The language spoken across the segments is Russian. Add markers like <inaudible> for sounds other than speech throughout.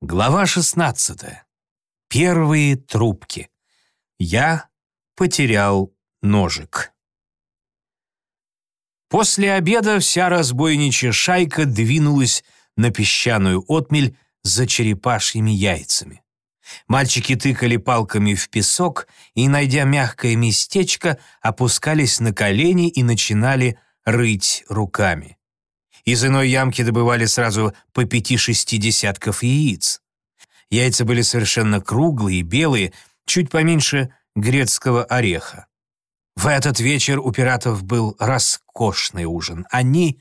Глава 16. Первые трубки. Я потерял ножик. После обеда вся разбойничья шайка двинулась на песчаную отмель за черепашьими яйцами. Мальчики тыкали палками в песок и, найдя мягкое местечко, опускались на колени и начинали рыть руками. Из иной ямки добывали сразу по пяти-шести десятков яиц. Яйца были совершенно круглые, белые, чуть поменьше грецкого ореха. В этот вечер у пиратов был роскошный ужин. Они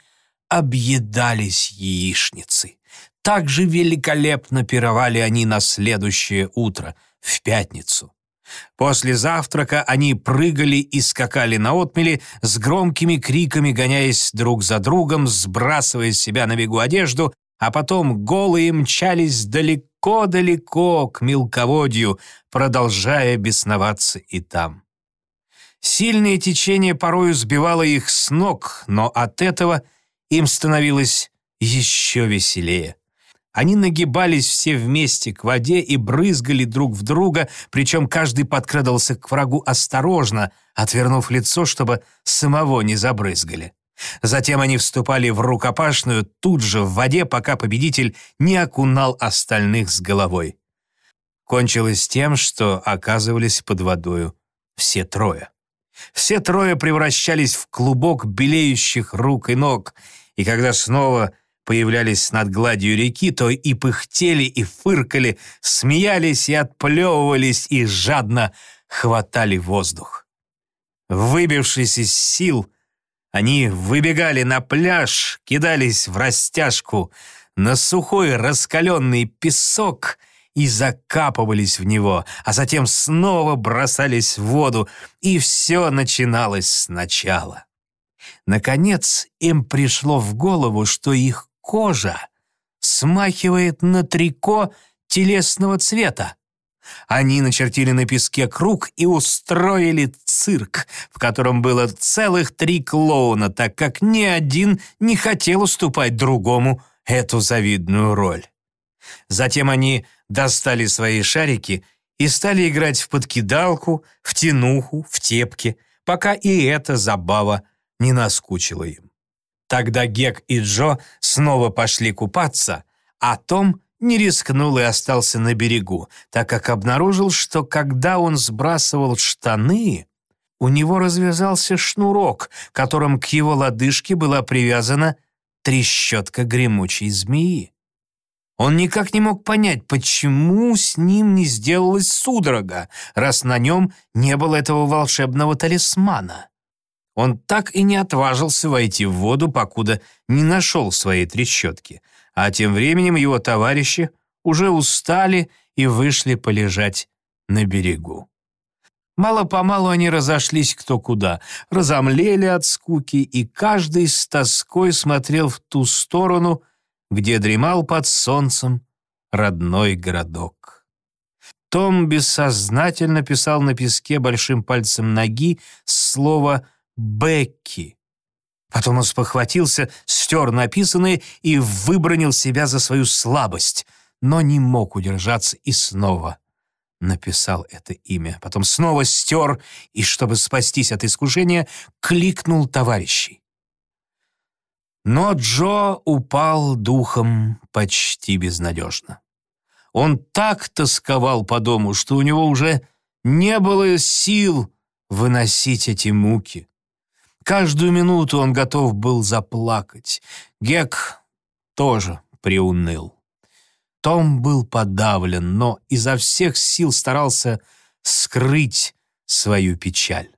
объедались яичницей. Так же великолепно пировали они на следующее утро, в пятницу. После завтрака они прыгали и скакали на отмели с громкими криками, гоняясь друг за другом, сбрасывая с себя на бегу одежду, а потом голые мчались далеко-далеко к мелководью, продолжая бесноваться и там. Сильное течение порою сбивало их с ног, но от этого им становилось еще веселее. Они нагибались все вместе к воде и брызгали друг в друга, причем каждый подкрадывался к врагу осторожно, отвернув лицо, чтобы самого не забрызгали. Затем они вступали в рукопашную тут же в воде, пока победитель не окунал остальных с головой. Кончилось тем, что оказывались под водою все трое. Все трое превращались в клубок белеющих рук и ног, и когда снова появлялись над гладью реки, то и пыхтели, и фыркали, смеялись и отплевывались, и жадно хватали воздух. Выбившись из сил, они выбегали на пляж, кидались в растяжку на сухой раскаленный песок и закапывались в него, а затем снова бросались в воду, и все начиналось сначала. Наконец им пришло в голову, что их кожа смахивает на трико телесного цвета. Они начертили на песке круг и устроили цирк, в котором было целых три клоуна, так как ни один не хотел уступать другому эту завидную роль. Затем они достали свои шарики и стали играть в подкидалку, в тянуху, в тепки, пока и эта забава не наскучила им. Тогда Гек и Джо снова пошли купаться, а Том не рискнул и остался на берегу, так как обнаружил, что когда он сбрасывал штаны, у него развязался шнурок, которым к его лодыжке была привязана трещотка гремучей змеи. Он никак не мог понять, почему с ним не сделалась судорога, раз на нем не было этого волшебного талисмана. Он так и не отважился войти в воду, покуда не нашел своей трещотки, а тем временем его товарищи уже устали и вышли полежать на берегу. Мало-помалу они разошлись кто куда, разомлели от скуки, и каждый с тоской смотрел в ту сторону, где дремал под солнцем родной городок. Том бессознательно писал на песке большим пальцем ноги слово «вы», Бекки. Потом он спохватился, стер написанное и выбронил себя за свою слабость, но не мог удержаться и снова написал это имя. Потом снова стер и, чтобы спастись от искушения, кликнул товарищей. Но Джо упал духом почти безнадежно. Он так тосковал по дому, что у него уже не было сил выносить эти муки. Каждую минуту он готов был заплакать. Гек тоже приуныл. Том был подавлен, но изо всех сил старался скрыть свою печаль.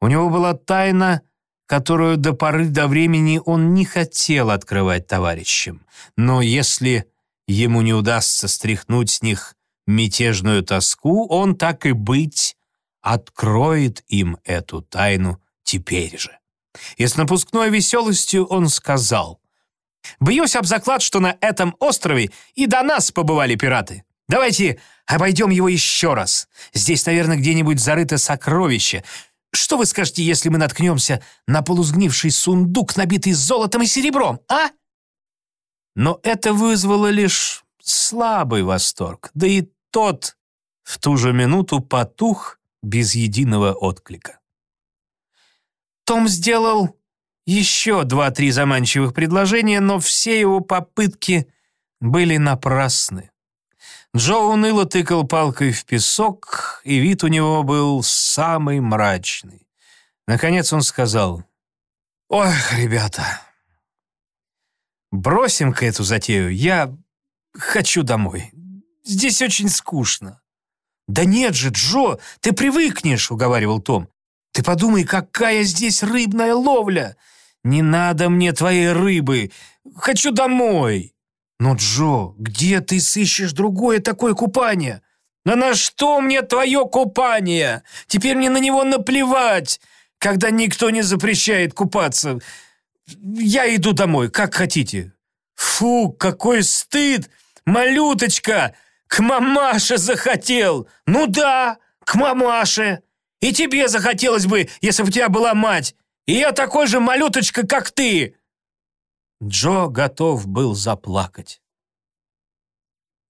У него была тайна, которую до поры до времени он не хотел открывать товарищам. Но если ему не удастся стряхнуть с них мятежную тоску, он, так и быть, откроет им эту тайну теперь же. И с напускной веселостью он сказал, «Бьюсь об заклад, что на этом острове и до нас побывали пираты. Давайте обойдем его еще раз. Здесь, наверное, где-нибудь зарыто сокровище. Что вы скажете, если мы наткнемся на полузгнивший сундук, набитый золотом и серебром, а?» Но это вызвало лишь слабый восторг, да и тот в ту же минуту потух без единого отклика. Том сделал еще два-три заманчивых предложения, но все его попытки были напрасны. Джо уныло тыкал палкой в песок, и вид у него был самый мрачный. Наконец он сказал, «Ох, ребята, бросим-ка эту затею, я хочу домой. Здесь очень скучно». «Да нет же, Джо, ты привыкнешь», — уговаривал Том. «Ты подумай, какая здесь рыбная ловля! Не надо мне твоей рыбы, хочу домой!» «Но, Джо, где ты сыщешь другое такое купание?» «Да на что мне твое купание? Теперь мне на него наплевать, когда никто не запрещает купаться. Я иду домой, как хотите». «Фу, какой стыд! Малюточка!» «К мамаше захотел! Ну да, к мамаше! И тебе захотелось бы, если бы у тебя была мать! И я такой же малюточка, как ты!» Джо готов был заплакать.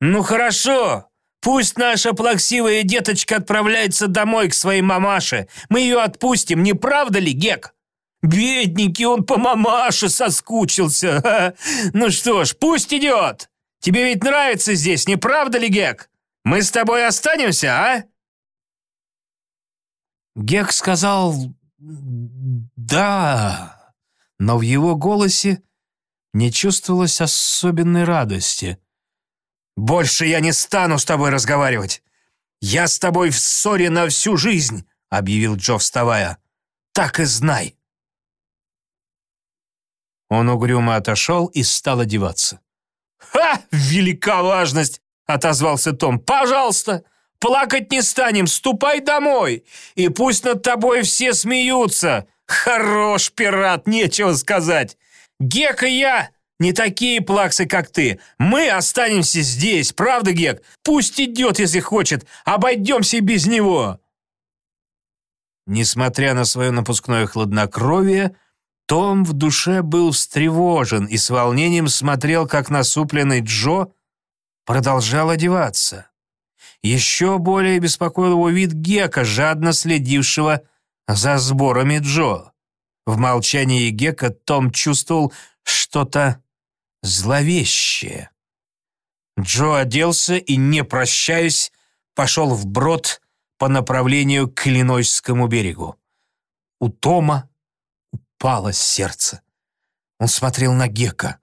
«Ну хорошо, пусть наша плаксивая деточка отправляется домой к своей мамаше. Мы ее отпустим, не правда ли, Гек?» «Бедненький, он по мамаше соскучился. <laughs> Ну что ж, пусть идет!» Тебе ведь нравится здесь, не правда ли, Гек? Мы с тобой останемся, а?» Гек сказал «да», но в его голосе не чувствовалось особенной радости. «Больше я не стану с тобой разговаривать. Я с тобой в ссоре на всю жизнь», — объявил Джо, вставая. «Так и знай». Он угрюмо отошел и стал одеваться. «Ха! Велика важность!» — отозвался Том. «Пожалуйста, плакать не станем, ступай домой, и пусть над тобой все смеются. Хорош, пират, нечего сказать. Гек и я не такие плаксы, как ты. Мы останемся здесь, правда, Гек? Пусть идет, если хочет, обойдемся без него». Несмотря на свое напускное хладнокровие, том в душе был встревожен и с волнением смотрел, как насупленный Джо продолжал одеваться. Еще более беспокоил его вид Гека, жадно следившего за сборами Джо. В молчании Гека Том чувствовал что-то зловещее. Джо оделся и, не прощаясь, пошел вброд по направлению к Иллинойскому берегу. У Тома упало сердце. Он смотрел на Гека.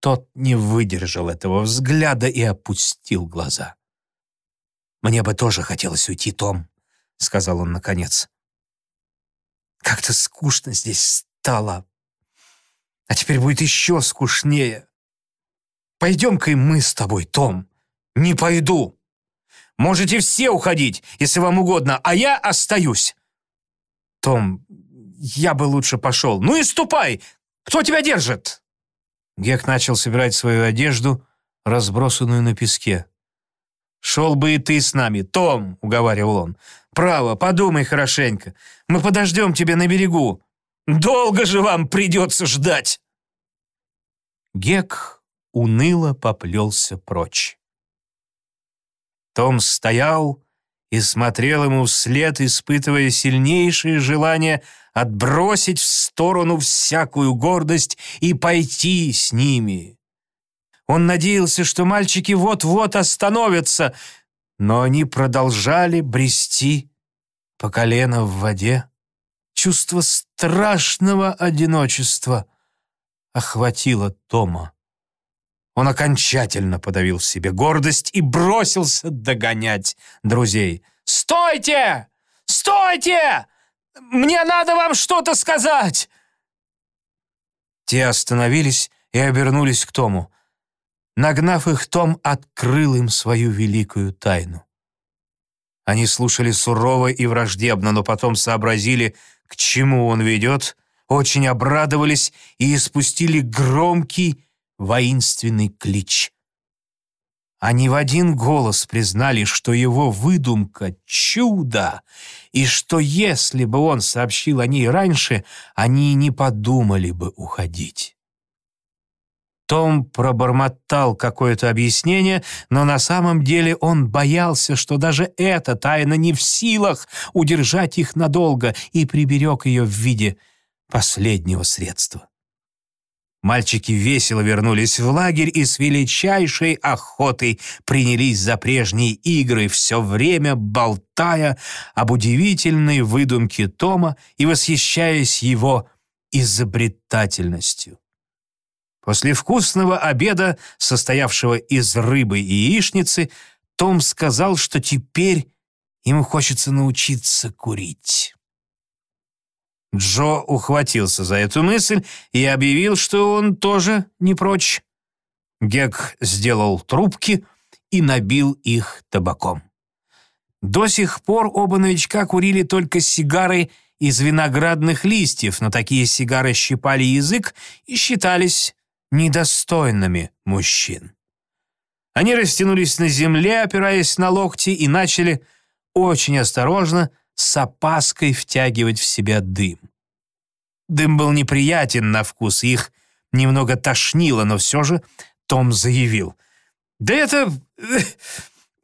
Тот не выдержал этого взгляда и опустил глаза. «Мне бы тоже хотелось уйти, Том», — сказал он наконец. «Как-то скучно здесь стало. А теперь будет еще скучнее. Пойдем-ка и мы с тобой, Том». «Не пойду. Можете все уходить, если вам угодно, а я остаюсь». «Том, я бы лучше пошел. Ну и ступай! Кто тебя держит?» Гек начал собирать свою одежду, разбросанную на песке. «Шел бы и ты с нами, Том!» — уговаривал он. «Право, подумай хорошенько. Мы подождем тебя на берегу. Долго же вам придется ждать!» Гек уныло поплелся прочь. Том стоял и смотрел ему вслед, испытывая сильнейшее желание отбросить в сторону всякую гордость и пойти с ними. Он надеялся, что мальчики вот-вот остановятся, но они продолжали брести по колено в воде. Чувство страшного одиночества охватило Тома. Он окончательно подавил в себе гордость и бросился догонять друзей. «Стойте! Стойте! Мне надо вам что-то сказать!» Те остановились и обернулись к Тому. Нагнав их, Том открыл им свою великую тайну. Они слушали сурово и враждебно, но потом сообразили, к чему он ведет, очень обрадовались и испустили громкий воинственный клич. Они в один голос признали, что его выдумка — чудо, и что если бы он сообщил о ней раньше, они не подумали бы уходить. Том пробормотал какое-то объяснение, но на самом деле он боялся, что даже эта тайна не в силах удержать их надолго и приберег ее в виде последнего средства. Мальчики весело вернулись в лагерь и с величайшей охотой принялись за прежние игры, все время болтая об удивительной выдумке Тома и восхищаясь его изобретательностью. После вкусного обеда, состоявшего из рыбы и яичницы, Том сказал, что теперь ему хочется научиться курить. Джо ухватился за эту мысль и объявил, что он тоже не прочь. Гек сделал трубки и набил их табаком. До сих пор оба новичка курили только сигары из виноградных листьев, но такие сигары щипали язык и считались недостойными мужчин. Они растянулись на земле, опираясь на локти, и начали очень осторожно, с опаской втягивать в себя дым. Дым был неприятен на вкус, их немного тошнило, но все же Том заявил. «Да это...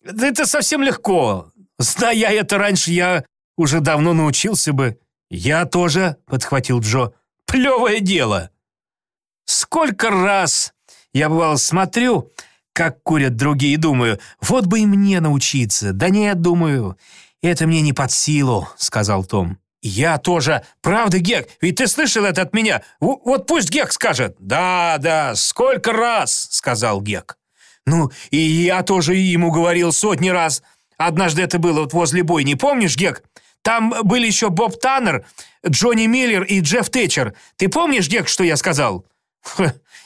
да это совсем легко. Зная это раньше, я уже давно научился бы». «Я тоже», — подхватил Джо. «Плевое дело». Сколько раз я, бывало, смотрю, как курят другие, и думаю, вот бы и мне научиться. Да нет, думаю, это мне не под силу, сказал Том. «Я тоже. Правда, Гек? Ведь ты слышал это от меня. В вот пусть Гек скажет». «Да, да, сколько раз», — сказал Гек. «Ну, и я тоже ему говорил сотни раз. Однажды это было вот возле бойни. Помнишь, Гек? Там были еще Боб Таннер, Джонни Миллер и Джефф Тэтчер. Ты помнишь, Гек, что я сказал?»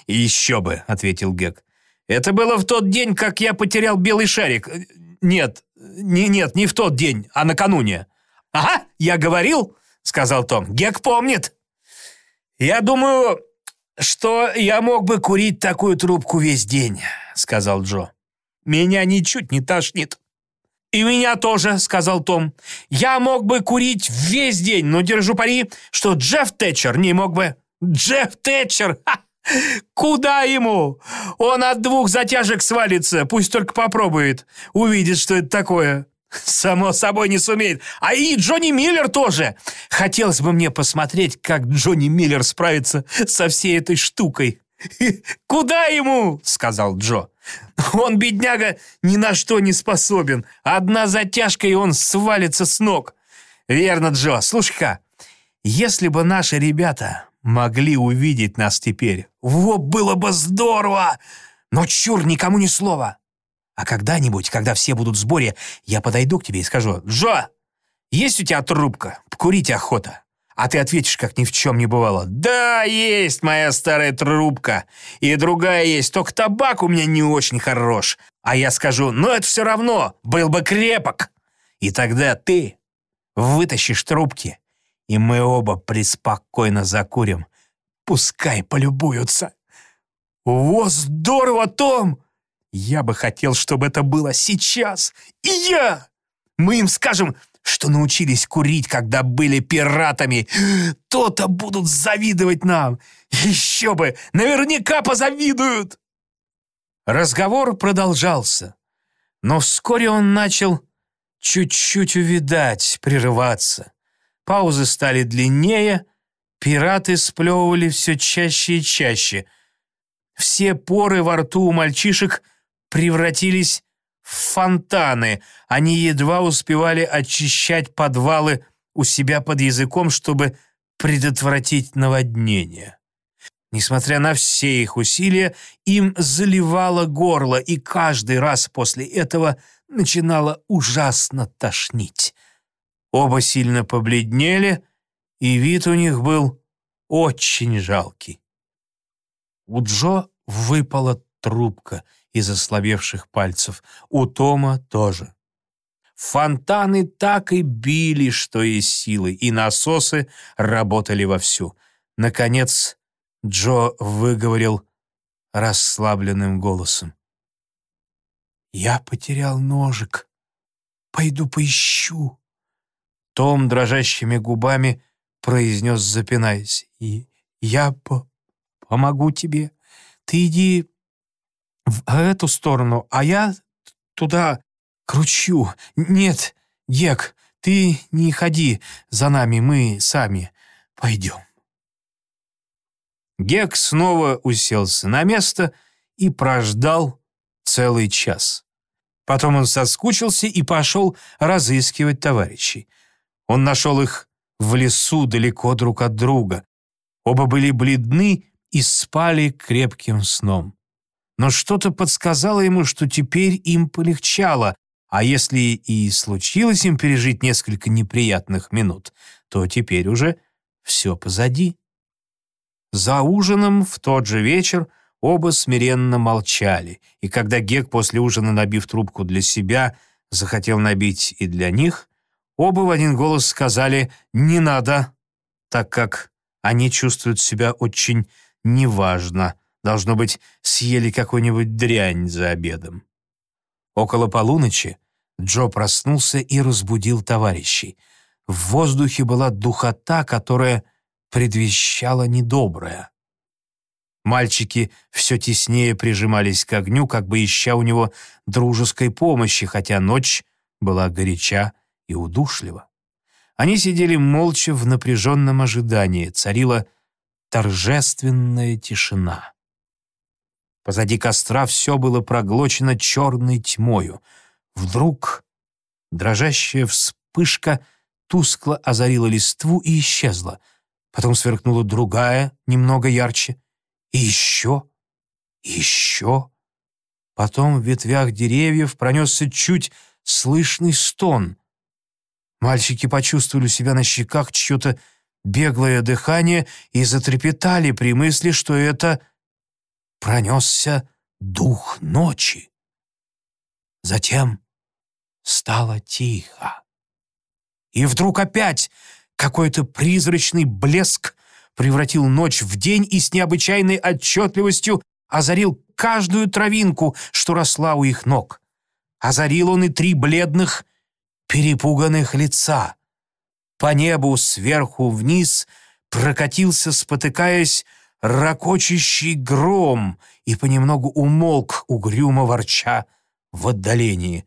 «Еще бы», — ответил Гек. «Это было в тот день, как я потерял белый шарик. Нет, не, нет, не в тот день, а накануне». «Ага, я говорил», — сказал Том. «Гек помнит». «Я думаю, что я мог бы курить такую трубку весь день», — сказал Джо. «Меня ничуть не тошнит». «И меня тоже», — сказал Том. «Я мог бы курить весь день, но держу пари, что Джефф Тэтчер не мог бы». Джефф Тэтчер! Ха! Куда ему? Он от двух затяжек свалится, пусть только попробует. Увидит, что это такое. Само собой не сумеет. А и Джонни Миллер тоже. Хотелось бы мне посмотреть, как Джонни Миллер справится со всей этой штукой. <laughs> «Куда ему?» — сказал Джо. «Он, бедняга, ни на что не способен. Одна затяжка, и он свалится с ног». «Верно, Джо. Слушай-ка, если бы наши ребята могли увидеть нас теперь. Вот было бы здорово! Но чур, никому ни слова. А когда-нибудь, когда все будут в сборе, я подойду к тебе и скажу, «Джо, есть у тебя трубка? Покурить охота». А ты ответишь, как ни в чем не бывало. «Да, есть моя старая трубка. И другая есть, только табак у меня не очень хорош». А я скажу, «Ну это все равно, был бы крепок». И тогда ты вытащишь трубки и мы оба преспокойно закурим. Пускай полюбуются. Во, здорово, Том! Я бы хотел, чтобы это было сейчас. И я! Мы им скажем, что научились курить, когда были пиратами. То-то будут завидовать нам. Еще бы! Наверняка позавидуют!» Разговор продолжался, но вскоре он начал чуть-чуть увидать, прерываться. Паузы стали длиннее, пираты сплевывали все чаще и чаще. Все поры во рту у мальчишек превратились в фонтаны. Они едва успевали очищать подвалы у себя под языком, чтобы предотвратить наводнение. Несмотря на все их усилия, им заливало горло, и каждый раз после этого начинало ужасно тошнить. Оба сильно побледнели, и вид у них был очень жалкий. У Джо выпала трубка из ослабевших пальцев, у Тома тоже. Фонтаны так и били, что из силы, и насосы работали вовсю. Наконец Джо выговорил расслабленным голосом. «Я потерял ножик. Пойду поищу». Том дрожащими губами произнес, запинаясь. «И я по помогу тебе. ты иди в эту сторону, а я туда кручу. Нет, Гек, ты не ходи за нами, мы сами пойдем». Гек снова уселся на место и прождал целый час. Потом он соскучился и пошел разыскивать товарищей. Он нашел их в лесу далеко друг от друга. Оба были бледны и спали крепким сном. Но что-то подсказало ему, что теперь им полегчало, а если и случилось им пережить несколько неприятных минут, то теперь уже все позади. За ужином в тот же вечер оба смиренно молчали, и когда Гек после ужина, набив трубку для себя, захотел набить и для них, оба в один голос сказали «не надо», так как они чувствуют себя очень неважно, должно быть, съели какую-нибудь дрянь за обедом. Около полуночи Джо проснулся и разбудил товарищей. В воздухе была духота, которая предвещала недоброе. Мальчики все теснее прижимались к огню, как бы ища у него дружеской помощи, хотя ночь была горяча и удушлива. Они сидели молча в напряженном ожидании, царила торжественная тишина. Позади костра все было проглочено черной тьмою — Вдруг дрожащая вспышка тускло озарила листву и исчезла. Потом сверкнула другая, немного ярче. И еще, и еще. Потом в ветвях деревьев пронесся чуть слышный стон. Мальчики почувствовали у себя на щеках чье-то беглое дыхание и затрепетали при мысли, что это пронесся дух ночи. Затем стало тихо. И вдруг опять какой-то призрачный блеск превратил ночь в день и с необычайной отчетливостью озарил каждую травинку, что росла у их ног. Озарил он и три бледных, перепуганных лица. По небу сверху вниз прокатился, спотыкаясь, ракочущий гром и понемногу умолк, угрюмо ворча в отдалении.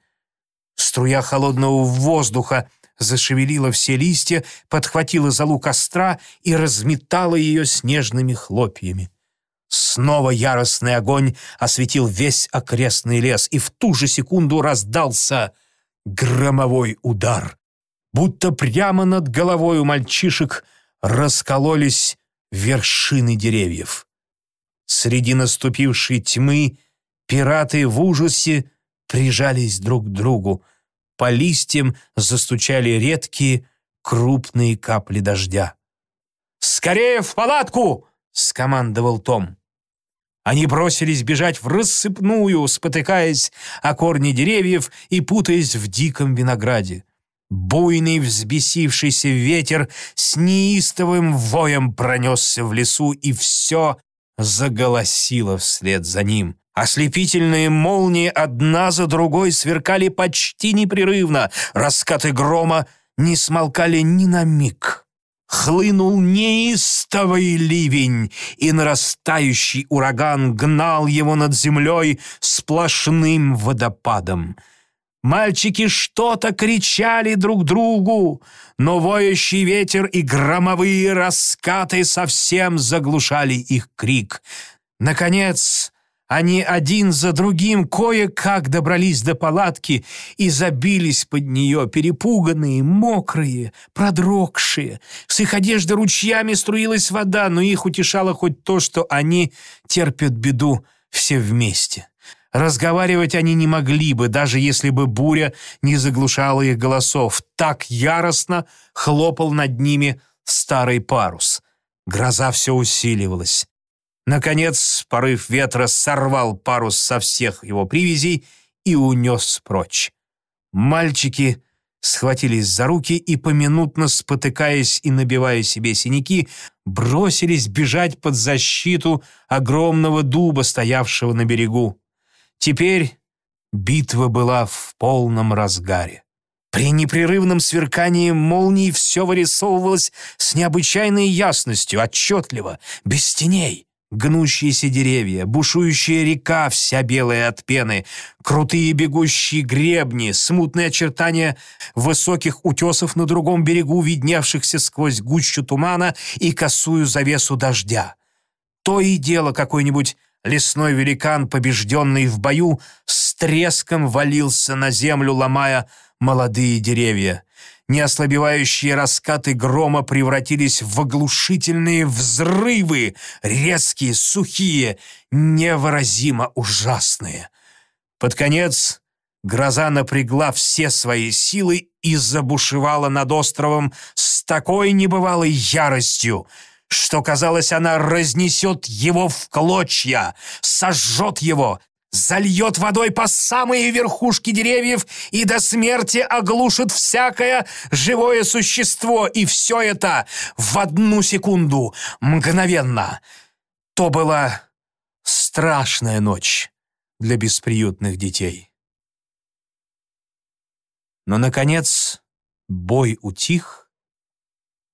Струя холодного воздуха зашевелила все листья, подхватила залу костра и разметала ее снежными хлопьями. Снова яростный огонь осветил весь окрестный лес, и в ту же секунду раздался громовой удар. Будто прямо над головой у мальчишек раскололись вершины деревьев. Среди наступившей тьмы пираты в ужасе прижались друг к другу. По листьям застучали редкие, крупные капли дождя. «Скорее в палатку!» — скомандовал Том. Они бросились бежать в рассыпную, спотыкаясь о корни деревьев и путаясь в диком винограде. Буйный взбесившийся ветер с неистовым воем пронесся в лесу, и все заголосило вслед за ним. Ослепительные молнии одна за другой сверкали почти непрерывно, раскаты грома не смолкали ни на миг. Хлынул неистовый ливень, и нарастающий ураган гнал его над землей сплошным водопадом. Мальчики что-то кричали друг другу, но воющий ветер и громовые раскаты совсем заглушали их крик. Наконец, они один за другим кое-как добрались до палатки и забились под нее, перепуганные, мокрые, продрогшие. С их одежды ручьями струилась вода, но их утешало хоть то, что они терпят беду все вместе. Разговаривать они не могли бы, даже если бы буря не заглушала их голосов. Так яростно хлопал над ними старый парус. Гроза все усиливалась. Наконец, порыв ветра сорвал парус со всех его привязей и унес прочь. Мальчики схватились за руки и, поминутно спотыкаясь и набивая себе синяки, бросились бежать под защиту огромного дуба, стоявшего на берегу. Теперь битва была в полном разгаре. При непрерывном сверкании молний все вырисовывалось с необычайной ясностью, отчетливо, без теней. Гнущиеся деревья, бушующая река, вся белая от пены, крутые бегущие гребни, смутные очертания высоких утесов на другом берегу, видневшихся сквозь гущу тумана и косую завесу дождя. То и дело какой-нибудь лесной великан, побежденный в бою, с треском валился на землю, ломая молодые деревья. Неослабевающие раскаты грома превратились в оглушительные взрывы, резкие, сухие, невыразимо ужасные. Под конец гроза напрягла все свои силы и забушевала над островом с такой небывалой яростью, что, казалось, она разнесет его в клочья, сожжет его, зальет водой по самые верхушки деревьев и до смерти оглушит всякое живое существо, и все это в одну секунду, мгновенно. То была страшная ночь для бесприютных детей. Но, наконец, бой утих,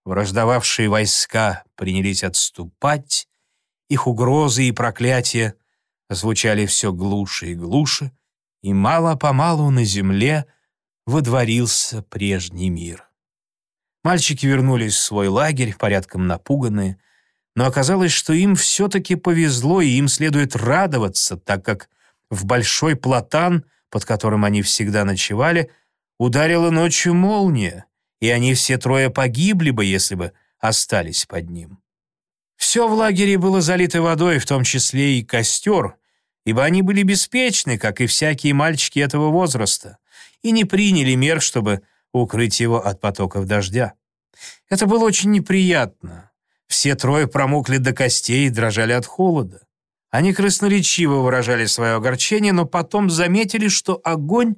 враждовавшие войска принялись отступать, их угрозы и проклятия звучали все глуше и глуше, и мало-помалу на земле водворился прежний мир. Мальчики вернулись в свой лагерь, порядком напуганные, но оказалось, что им все-таки повезло, и им следует радоваться, так как в большой платан, под которым они всегда ночевали, ударила ночью молния, и они все трое погибли бы, если бы остались под ним. Все в лагере было залито водой, в том числе и костер, ибо они были беспечны, как и всякие мальчики этого возраста, и не приняли мер, чтобы укрыть его от потоков дождя. Это было очень неприятно. Все трое промокли до костей и дрожали от холода. Они красноречиво выражали свое огорчение, но потом заметили, что огонь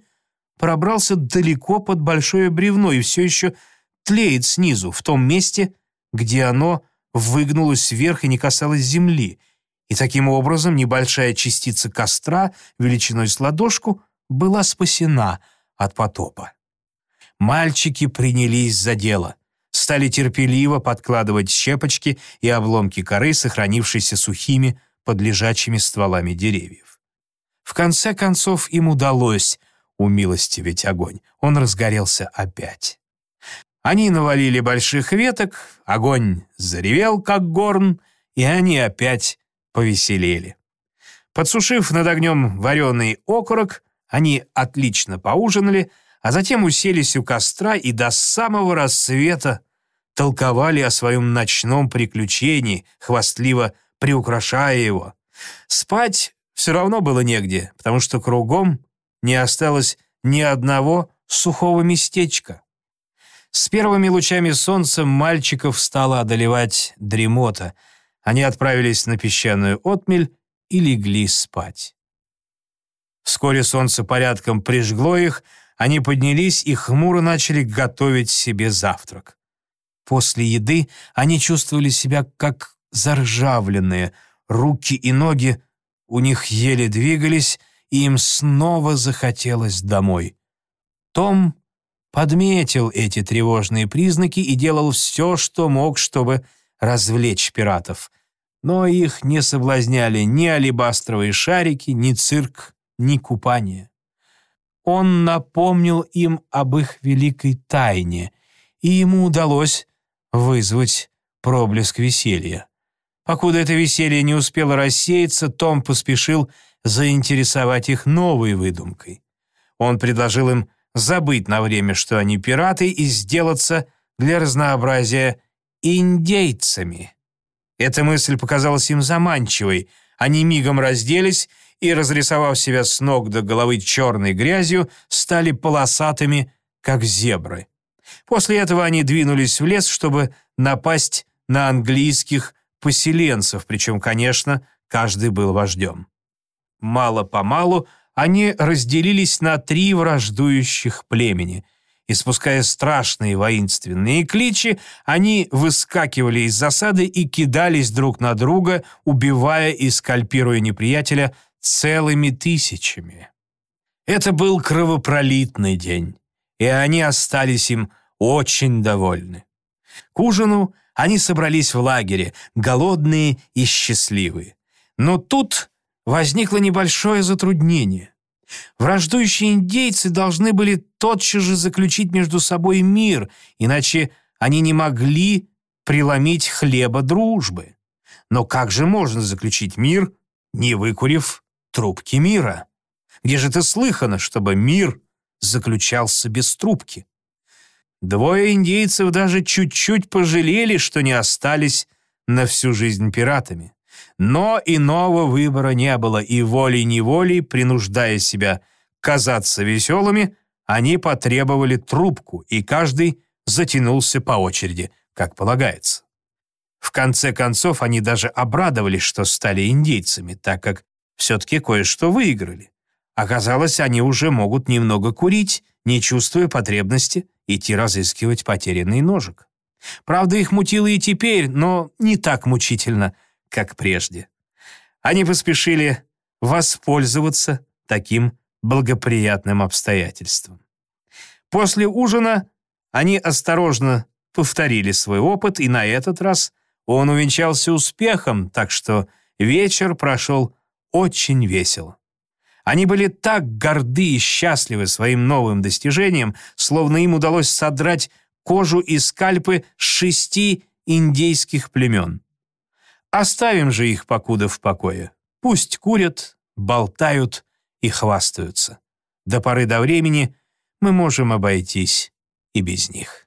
пробрался далеко под большое бревно и все еще тлеет снизу, в том месте, где оно выгнулось вверх и не касалось земли — и таким образом небольшая частица костра величиной с ладошку была спасена от потопа. Мальчики принялись за дело, стали терпеливо подкладывать щепочки и обломки коры, сохранившиеся сухими под лежачими стволами деревьев. В конце концов им удалось умилостивить огонь. Он разгорелся опять. Они навалили больших веток, огонь заревел, как горн, и они опять повеселели. Подсушив над огнем вареный окорок, они отлично поужинали, а затем уселись у костра и до самого рассвета толковали о своем ночном приключении, хвастливо приукрашая его. Спать все равно было негде, потому что кругом не осталось ни одного сухого местечка. С первыми лучами солнца мальчиков стала одолевать дремота — они отправились на песчаную отмель и легли спать. Вскоре солнце порядком прижгло их, они поднялись и хмуро начали готовить себе завтрак. После еды они чувствовали себя как заржавленные, руки и ноги у них еле двигались, и им снова захотелось домой. Том подметил эти тревожные признаки и делал все, что мог, чтобы развлечь пиратов. Но их не соблазняли ни алебастровые шарики, ни цирк, ни купание. Он напомнил им об их великой тайне, и ему удалось вызвать проблеск веселья. Покуда это веселье не успело рассеяться, Том поспешил заинтересовать их новой выдумкой. Он предложил им забыть на время, что они пираты, и сделаться для разнообразия индейцами. Эта мысль показалась им заманчивой. Они мигом разделись и, разрисовав себя с ног до головы черной грязью, стали полосатыми, как зебры. После этого они двинулись в лес, чтобы напасть на английских поселенцев, причем, конечно, каждый был вождем. Мало-помалу они разделились на три враждующих племени — Испуская страшные воинственные кличи, они выскакивали из засады и кидались друг на друга, убивая и скальпируя неприятеля целыми тысячами. Это был кровопролитный день, и они остались им очень довольны. К ужину Они собрались в лагере, голодные и счастливые. Но тут возникло небольшое затруднение. Враждующие индейцы должны были тотчас же заключить между собой мир, иначе они не могли преломить хлеба дружбы. Но как же можно заключить мир, не выкурив трубки мира? Где же это слыхано, чтобы мир заключался без трубки? Двое индейцев даже чуть-чуть пожалели, что не остались на всю жизнь пиратами. Но иного выбора не было, и волей-неволей, принуждая себя казаться веселыми, они потребовали трубку, и каждый затянулся по очереди, как полагается. В конце концов, они даже обрадовались, что стали индейцами, так как все-таки кое-что выиграли. Оказалось, они уже могут немного курить, не чувствуя потребности идти разыскивать потерянный ножик. Правда, их мутило и теперь, но не так мучительно, как прежде. Они поспешили воспользоваться таким благоприятным обстоятельством. После ужина они осторожно повторили свой опыт, и на этот раз он увенчался успехом, так что вечер прошел очень весело. Они были так горды и счастливы своим новым достижением, словно им удалось содрать кожу и скальпы шести индейских племен. Оставим же их покуда в покое. Пусть курят, болтают и хвастаются. До поры до времени мы можем обойтись и без них.